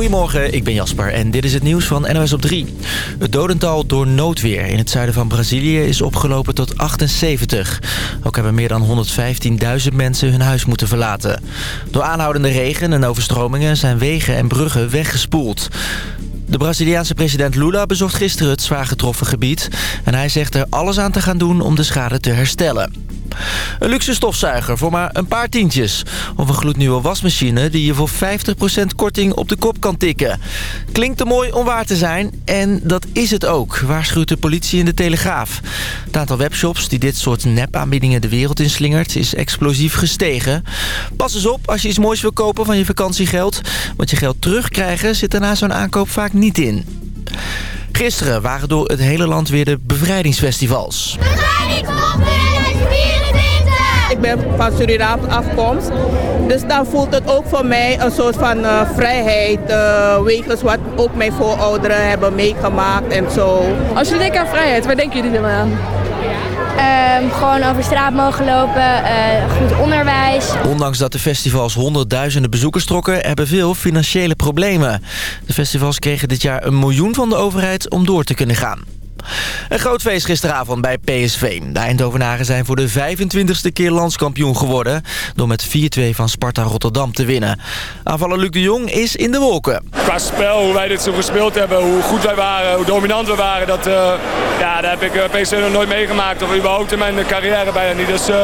Goedemorgen, ik ben Jasper en dit is het nieuws van NOS op 3. Het dodental door noodweer in het zuiden van Brazilië is opgelopen tot 78. Ook hebben meer dan 115.000 mensen hun huis moeten verlaten. Door aanhoudende regen en overstromingen zijn wegen en bruggen weggespoeld. De Braziliaanse president Lula bezocht gisteren het zwaar getroffen gebied... en hij zegt er alles aan te gaan doen om de schade te herstellen. Een luxe stofzuiger voor maar een paar tientjes. Of een gloednieuwe wasmachine die je voor 50% korting op de kop kan tikken. Klinkt te mooi om waar te zijn. En dat is het ook, waarschuwt de politie in de Telegraaf. Het aantal webshops die dit soort nepaanbiedingen de wereld inslingert... is explosief gestegen. Pas eens op als je iets moois wil kopen van je vakantiegeld. Want je geld terugkrijgen zit er na zo'n aankoop vaak niet in. Gisteren waren door het hele land weer de bevrijdingsfestivals. Ik ben van Suriname afkomst. Dus dan voelt het ook voor mij een soort van uh, vrijheid. Uh, wegens wat ook mijn voorouderen hebben meegemaakt en zo. Als jullie denken aan vrijheid, waar denken jullie dan aan? Um, gewoon over straat mogen lopen, uh, goed onderwijs. Ondanks dat de festivals honderdduizenden bezoekers trokken... hebben veel financiële problemen. De festivals kregen dit jaar een miljoen van de overheid om door te kunnen gaan. Een groot feest gisteravond bij PSV. De Eindhovenaren zijn voor de 25e keer landskampioen geworden... door met 4-2 van Sparta Rotterdam te winnen. Aanvaller Luc de Jong is in de wolken. Qua spel, hoe wij dit zo gespeeld hebben, hoe goed wij waren, hoe dominant we waren... dat, uh, ja, daar heb ik uh, PSV nog nooit meegemaakt. Of überhaupt in mijn carrière bijna niet. Dus uh,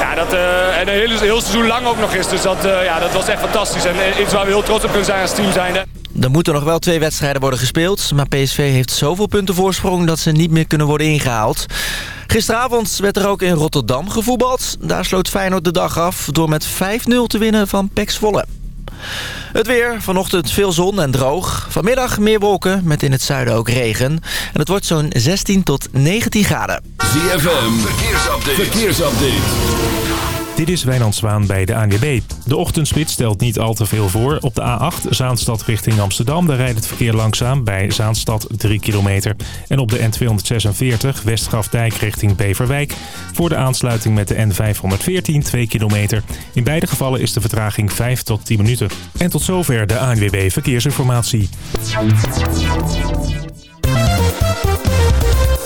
ja, dat, en een heel, heel seizoen lang ook nog is. Dus dat, ja, dat was echt fantastisch. En iets waar we heel trots op kunnen zijn als team zijnde. Er moeten nog wel twee wedstrijden worden gespeeld. Maar PSV heeft zoveel punten voorsprong dat ze niet meer kunnen worden ingehaald. Gisteravond werd er ook in Rotterdam gevoetbald. Daar sloot Feyenoord de dag af door met 5-0 te winnen van PEC Zwolle. Het weer, vanochtend veel zon en droog. Vanmiddag meer wolken, met in het zuiden ook regen. En het wordt zo'n 16 tot 19 graden. ZFM, verkeersupdate. verkeersupdate. Dit is Wijnand Zwaan bij de ANWB. De ochtendspit stelt niet al te veel voor. Op de A8 Zaanstad richting Amsterdam. Daar rijdt het verkeer langzaam bij Zaanstad 3 kilometer. En op de N246 Westgrafdijk richting Beverwijk. Voor de aansluiting met de N514 2 kilometer. In beide gevallen is de vertraging 5 tot 10 minuten. En tot zover de ANWB Verkeersinformatie.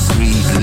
just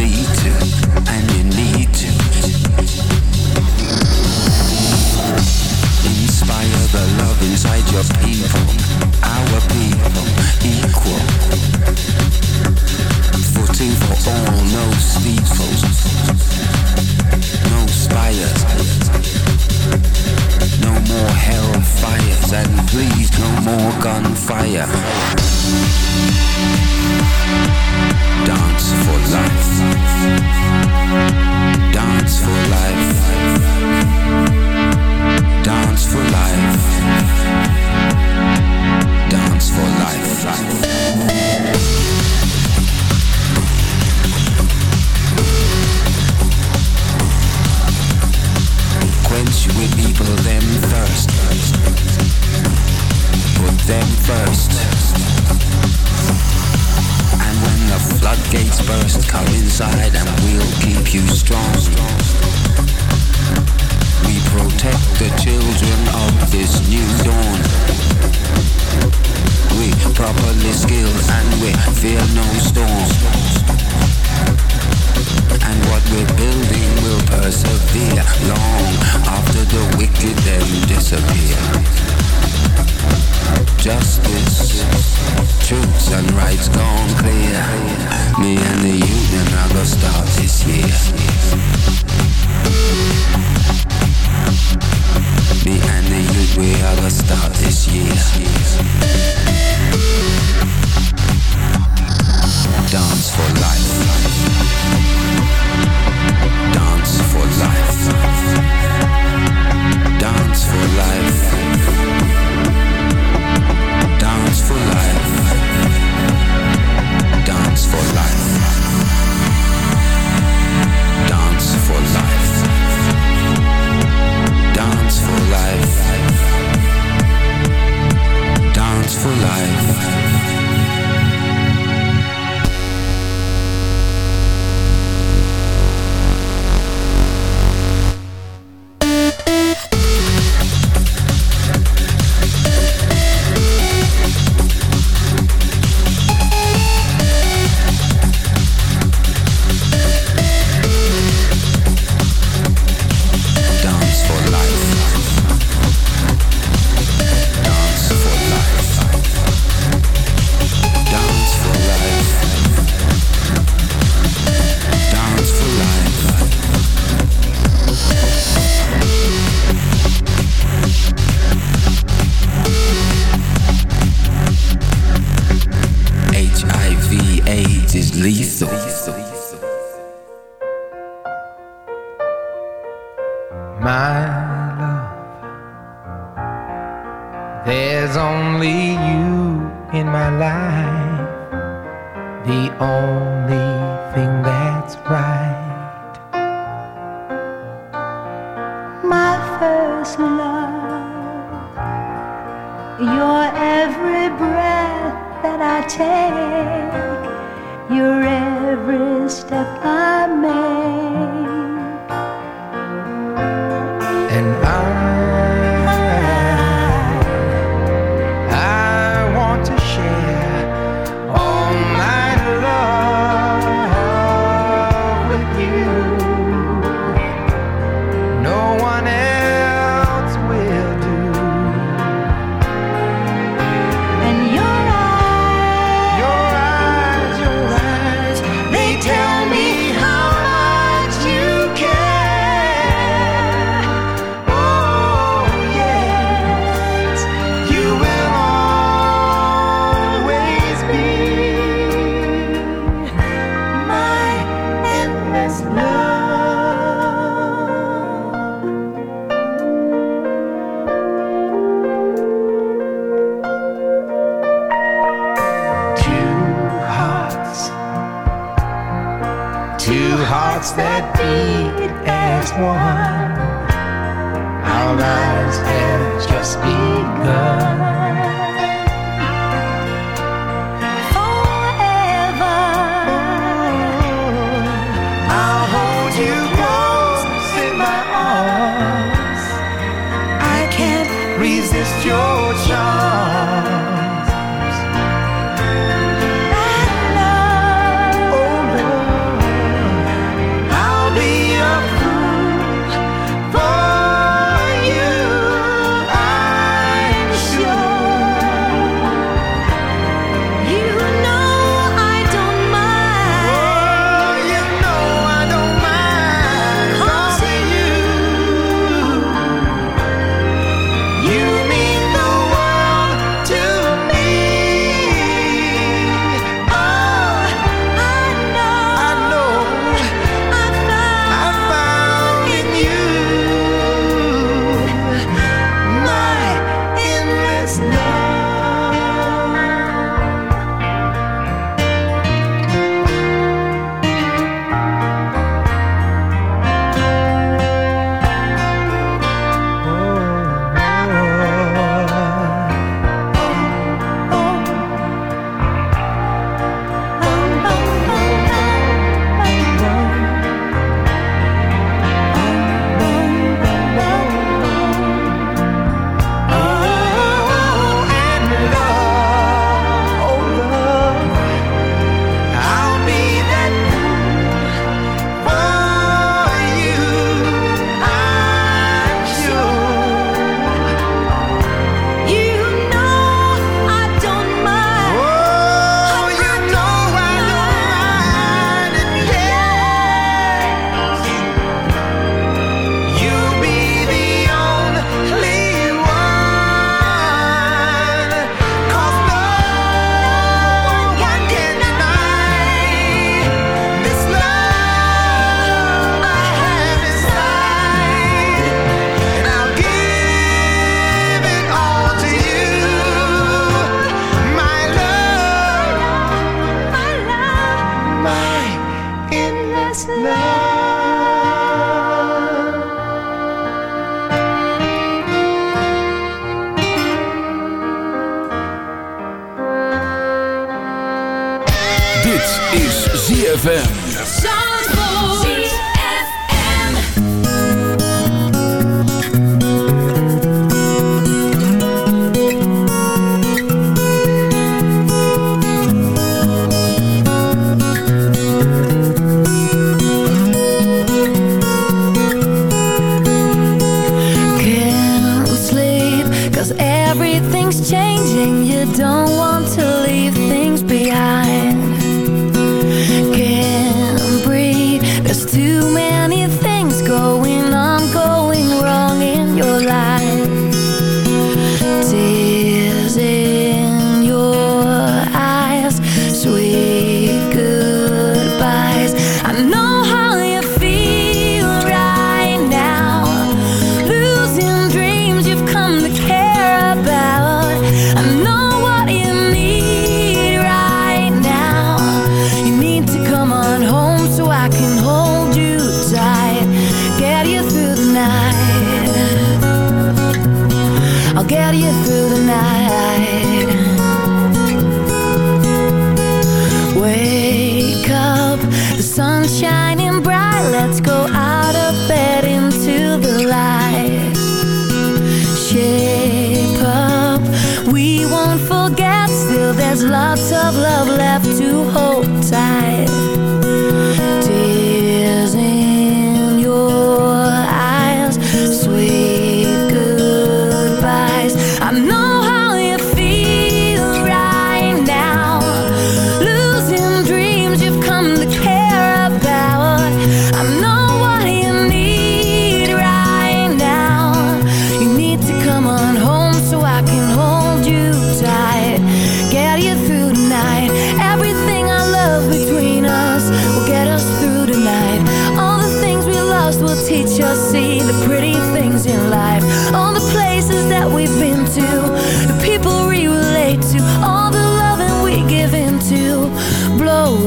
changing, you don't want to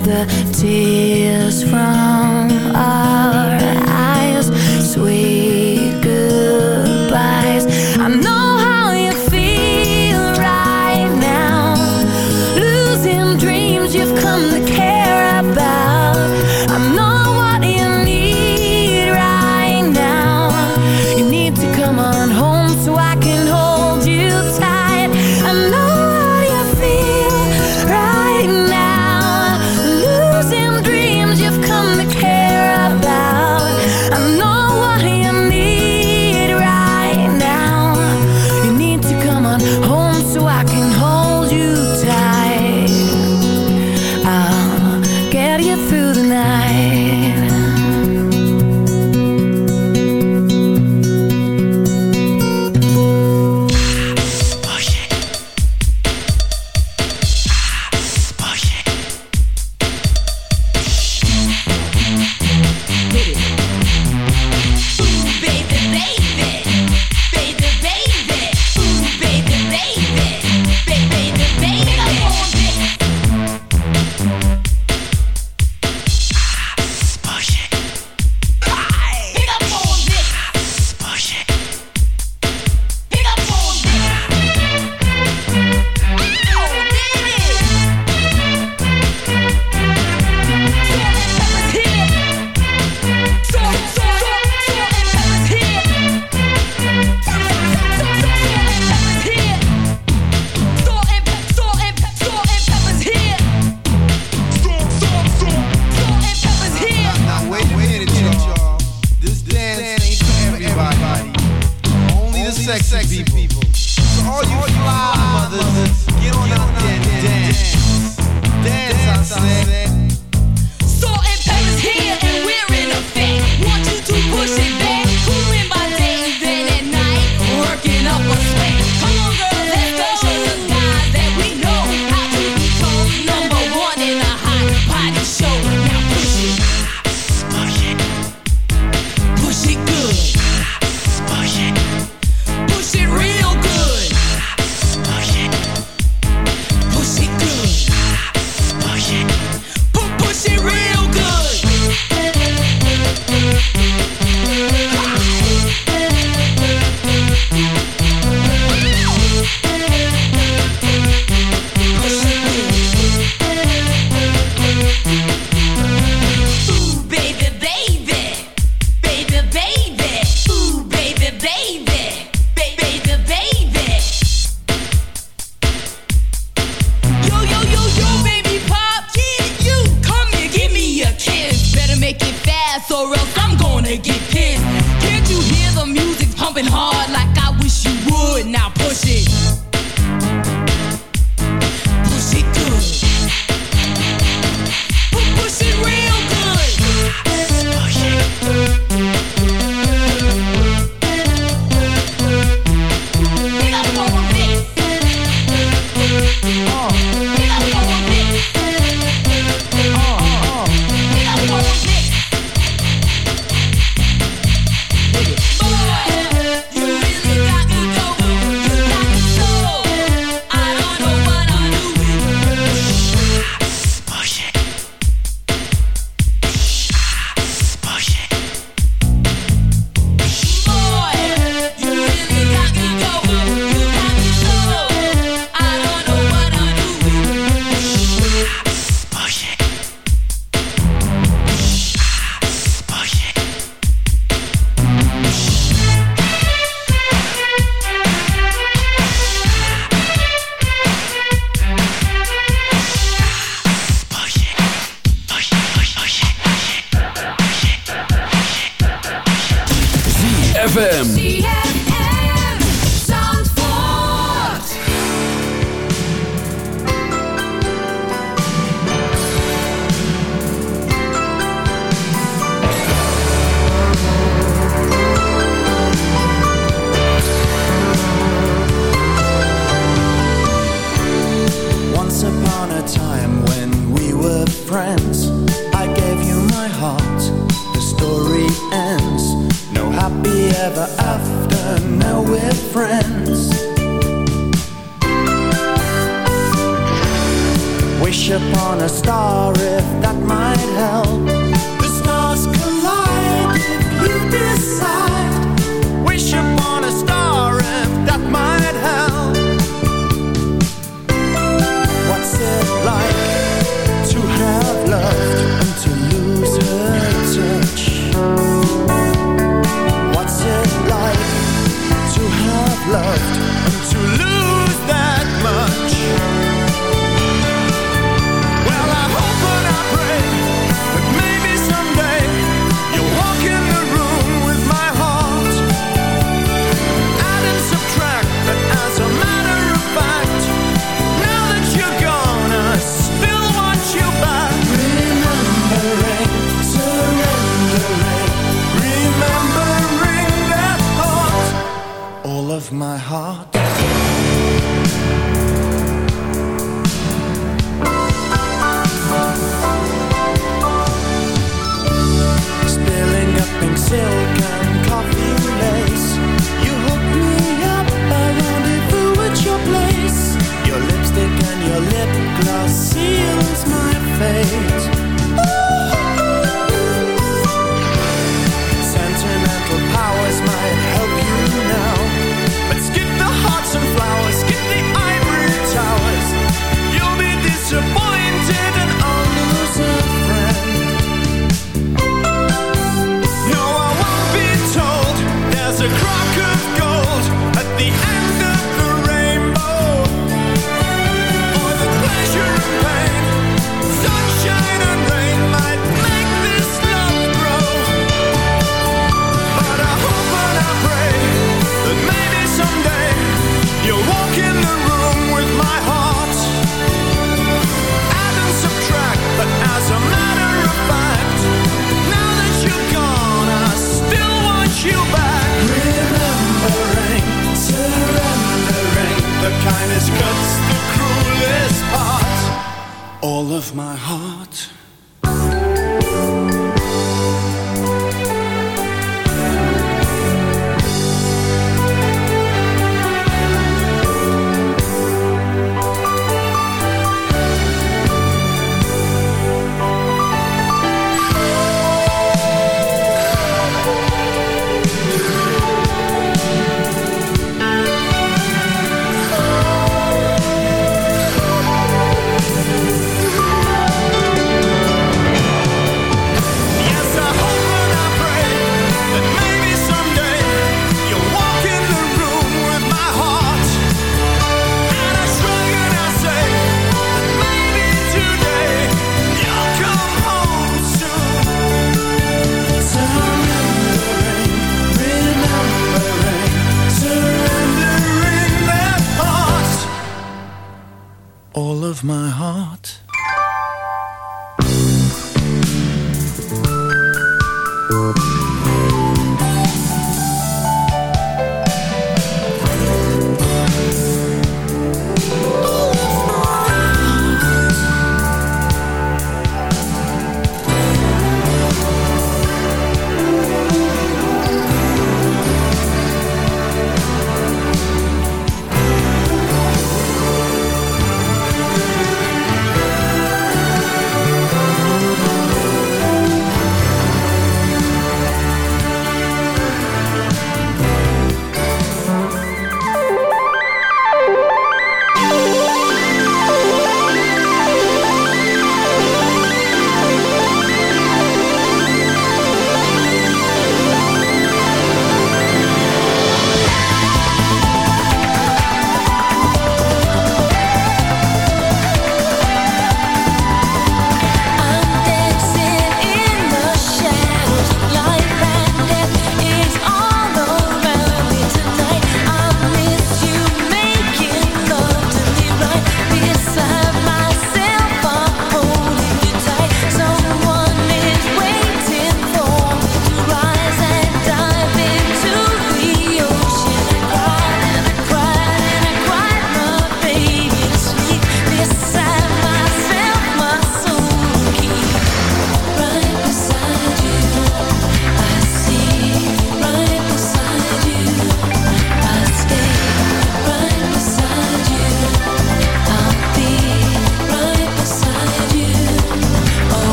the tears from sexy, sexy people. people. So all you fly mothers, get on up and dance. Dance, I say.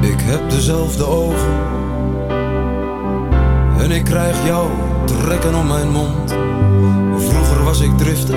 Ik heb dezelfde ogen. En ik krijg jou trekken om mijn mond. Vroeger was ik driftig.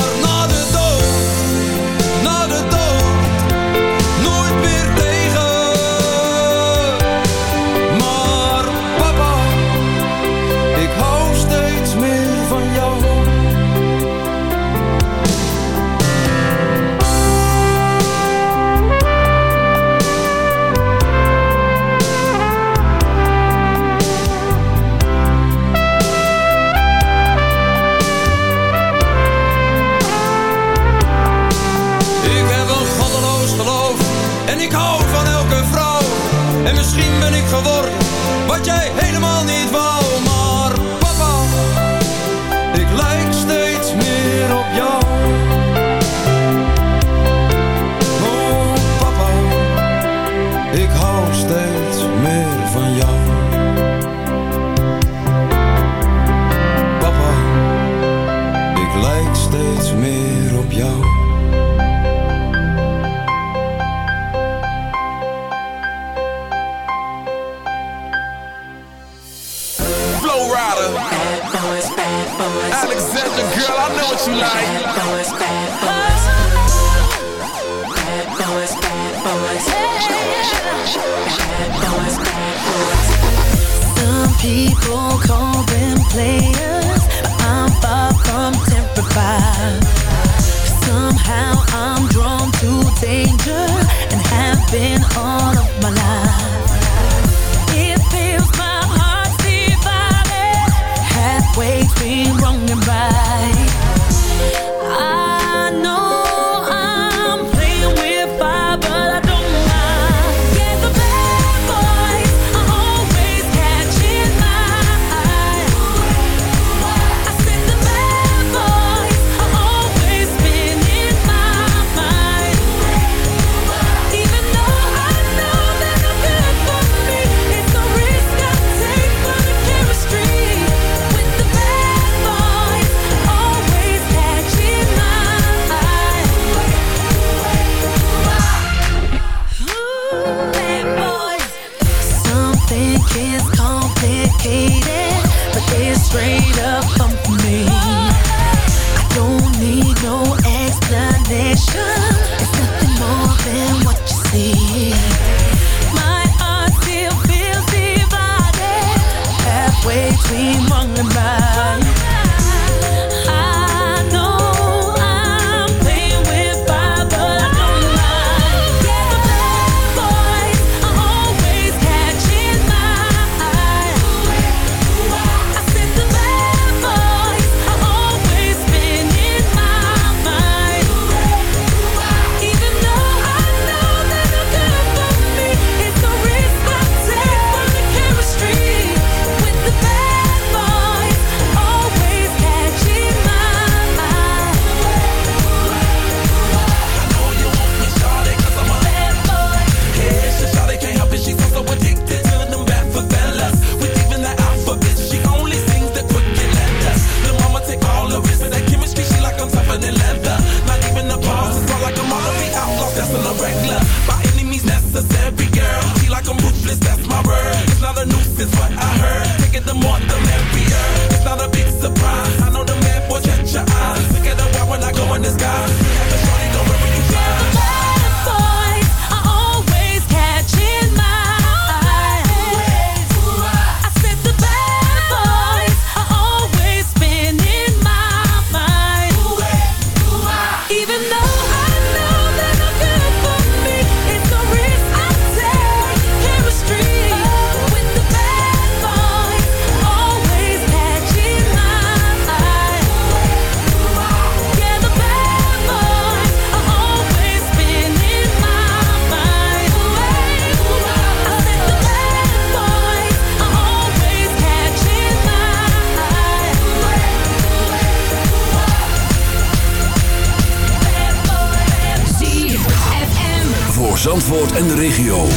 En de regio.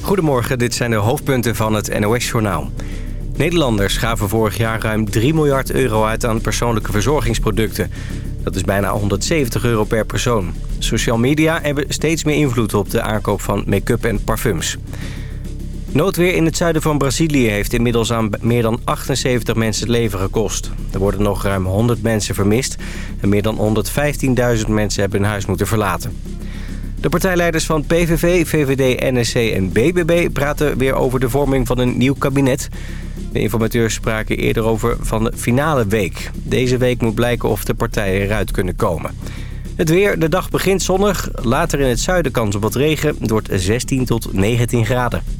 Goedemorgen, dit zijn de hoofdpunten van het NOS-journaal. Nederlanders gaven vorig jaar ruim 3 miljard euro uit aan persoonlijke verzorgingsproducten. Dat is bijna 170 euro per persoon. Social media hebben steeds meer invloed op de aankoop van make-up en parfums. Noodweer in het zuiden van Brazilië heeft inmiddels aan meer dan 78 mensen het leven gekost. Er worden nog ruim 100 mensen vermist en meer dan 115.000 mensen hebben hun huis moeten verlaten. De partijleiders van PVV, VVD, NSC en BBB praten weer over de vorming van een nieuw kabinet. De informateurs spraken eerder over van de finale week. Deze week moet blijken of de partijen eruit kunnen komen. Het weer, de dag begint zonnig. Later in het zuiden kans op wat regen. Het wordt 16 tot 19 graden.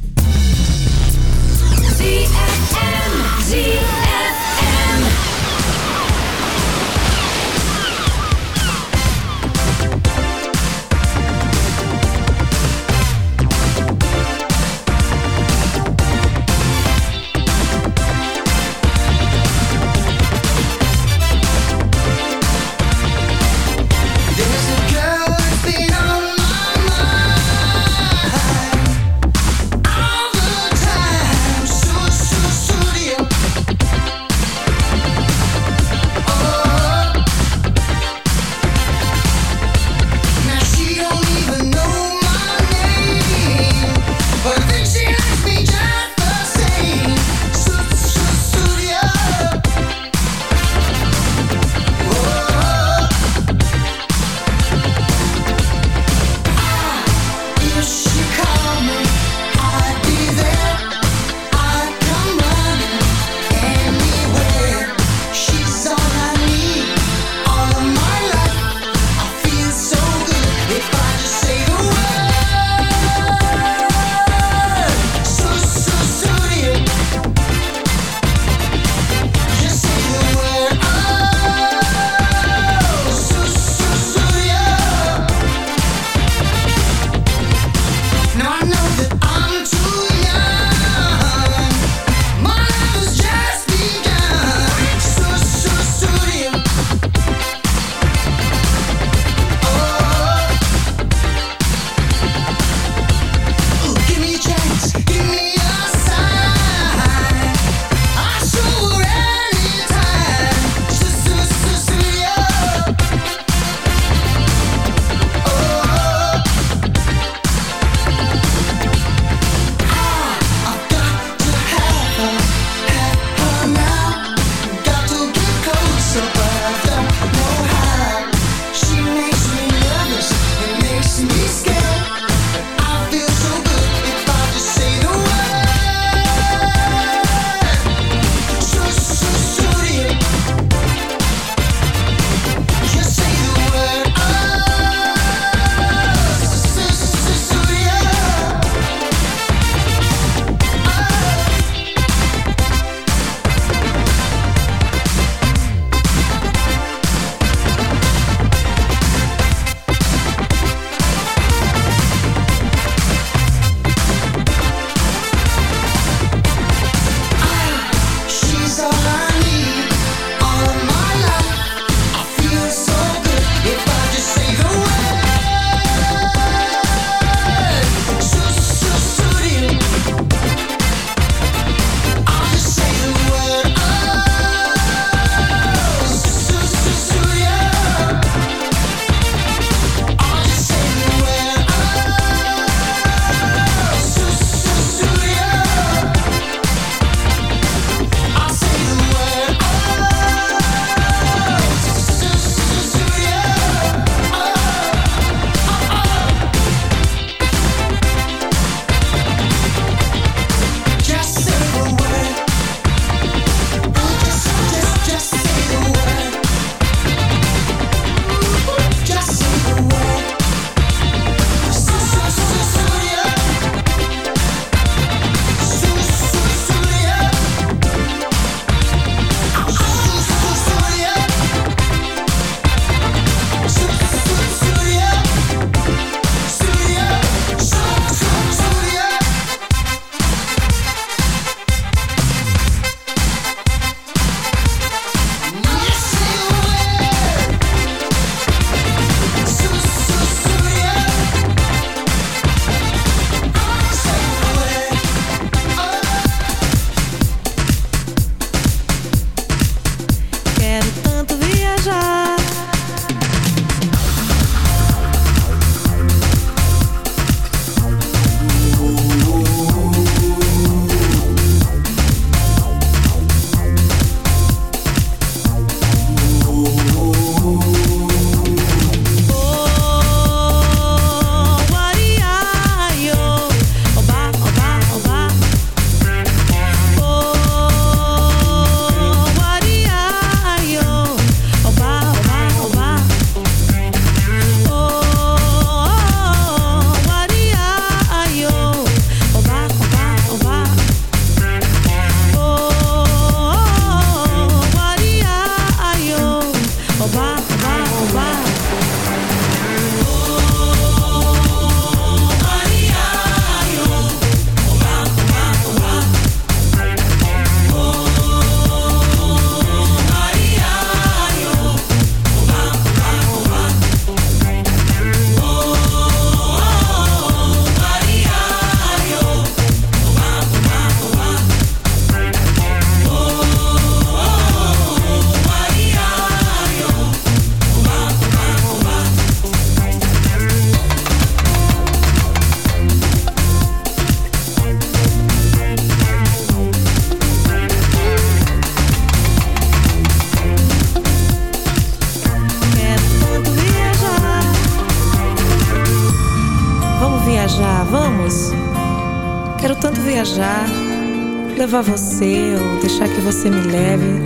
Você me leve.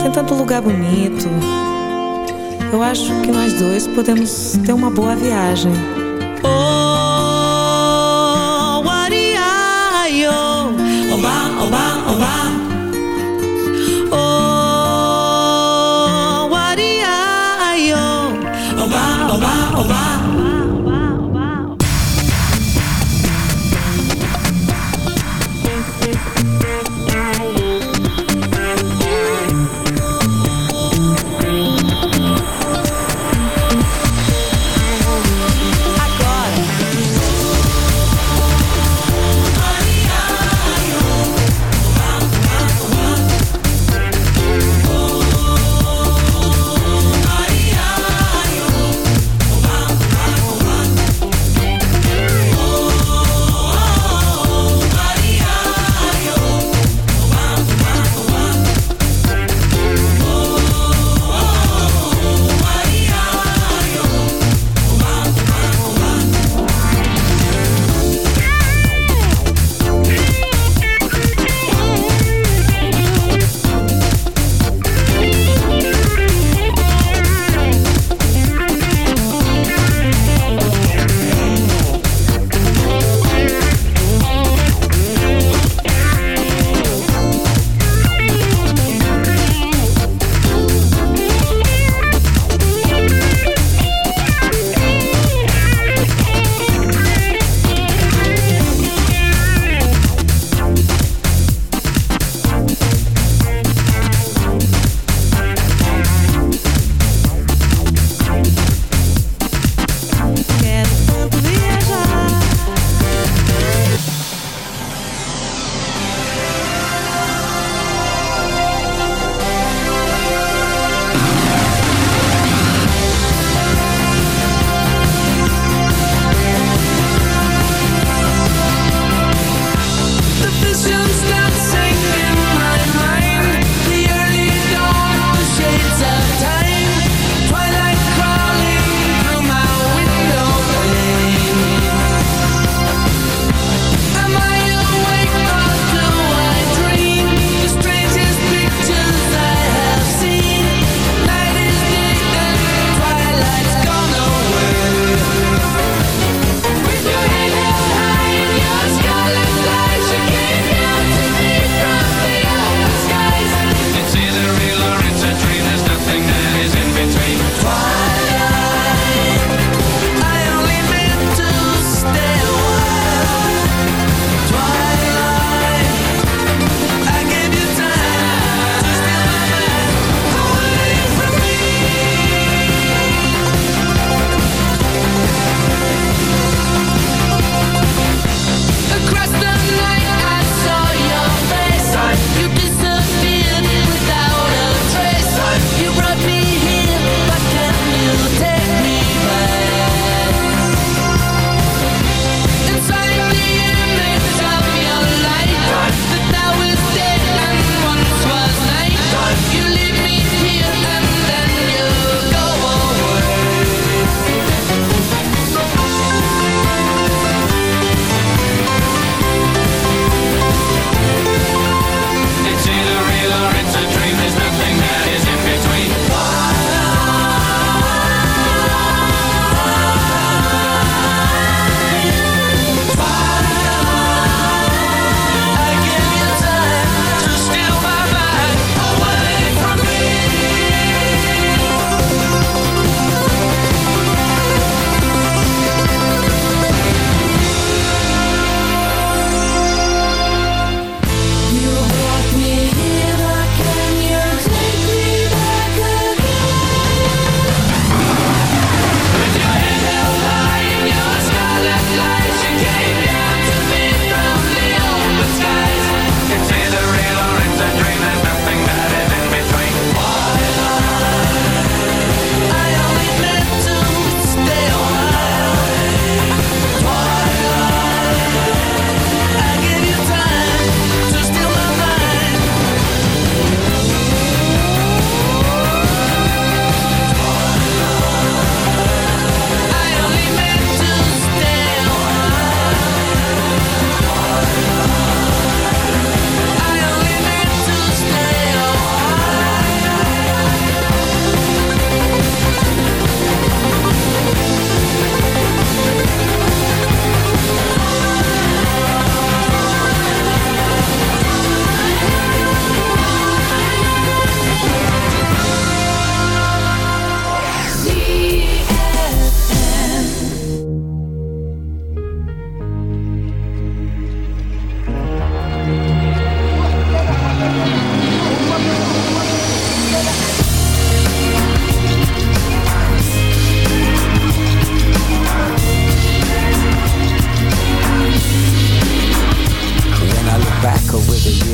Tem tanto lugar bonito. Eu acho que nós dois podemos ter uma boa viagem. Oh, wariayo. Oba, oba, oba.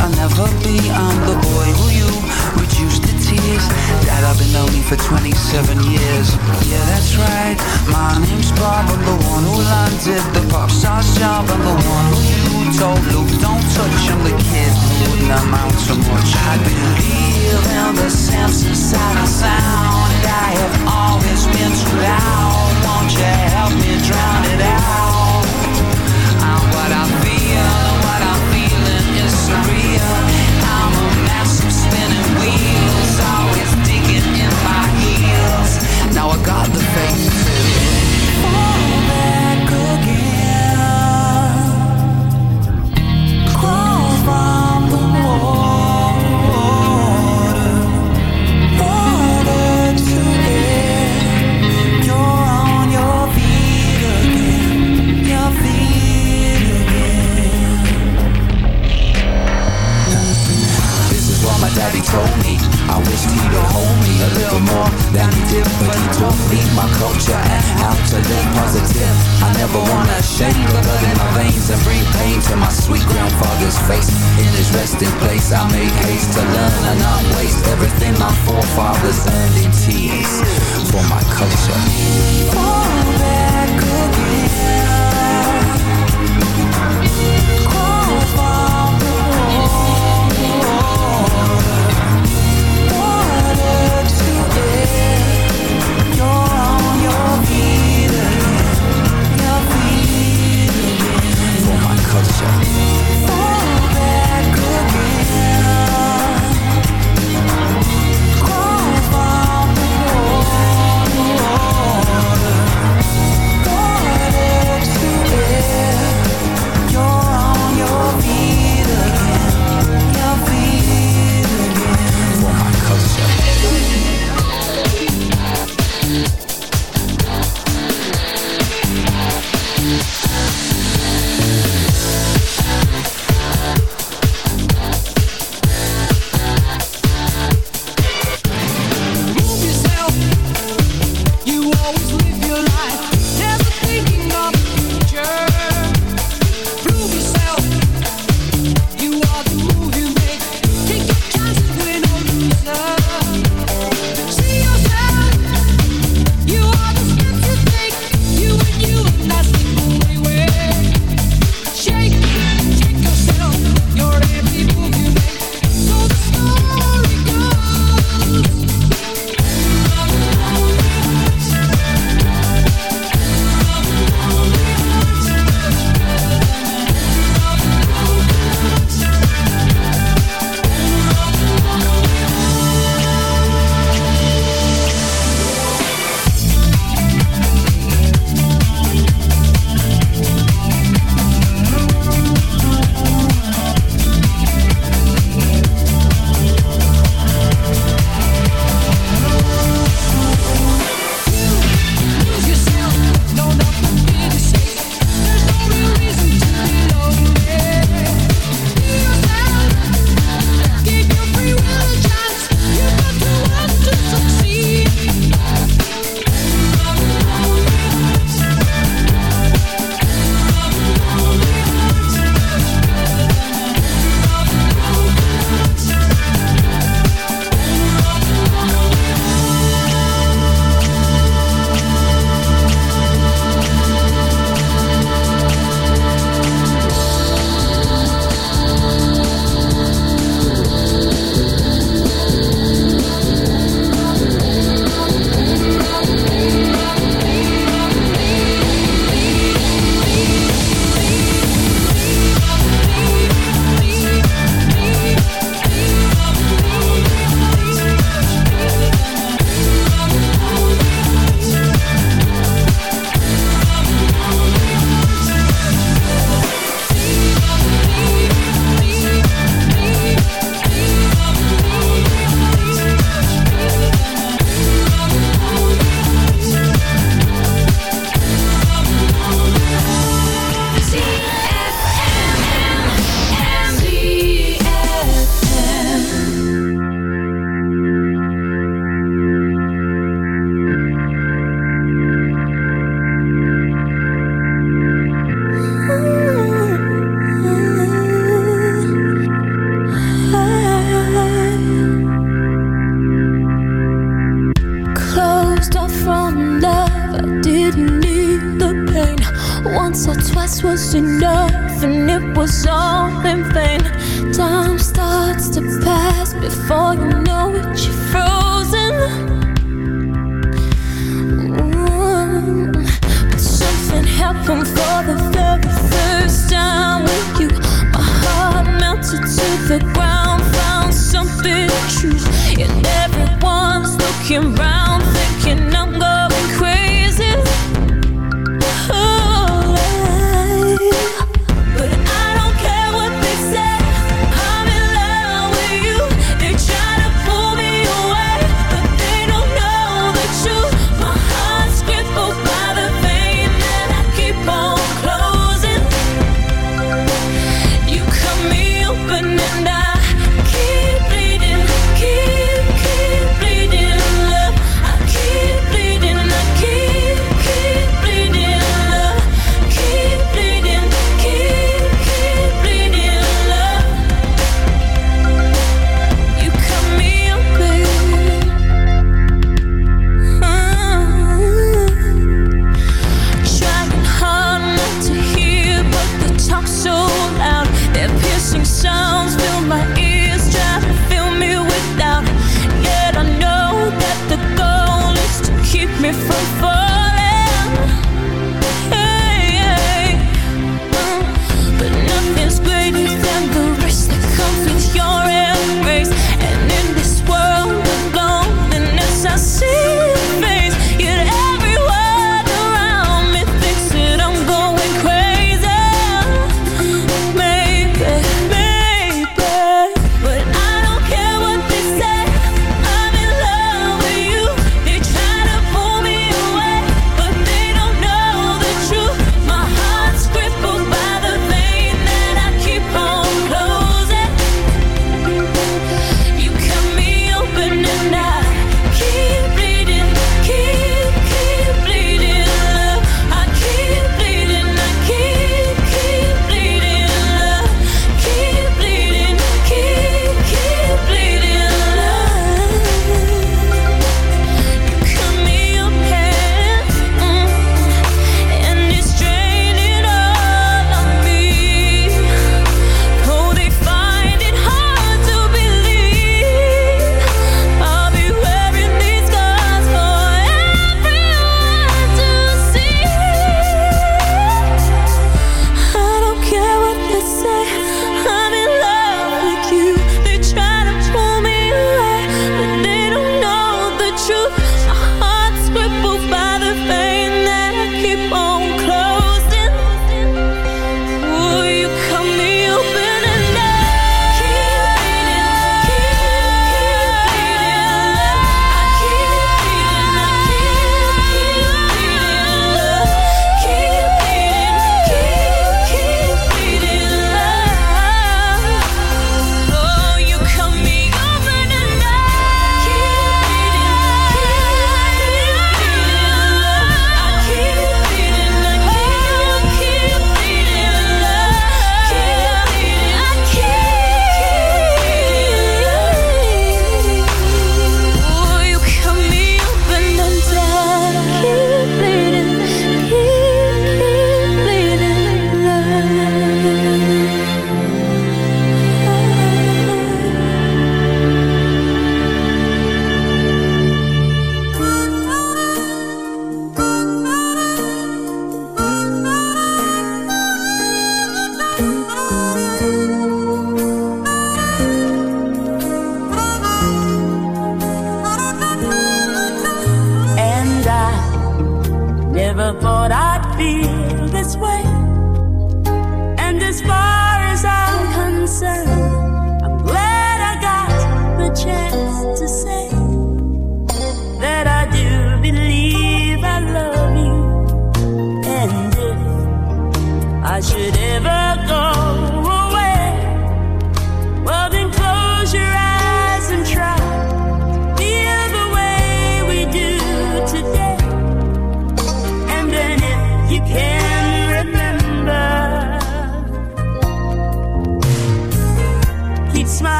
I'll never be. I'm the boy who you reduced to tears. Dad, I've been lonely for 27 years. Yeah, that's right. My name's Bob. I'm the one who landed the pop star's job. I'm the one who you told Luke, don't touch. I'm the kid who wouldn't amount to much. I believe in the sense inside of sound. And I have always been too loud. Won't you help me drown it out? And what I feel, Now I got the faith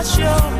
about you